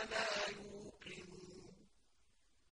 لنا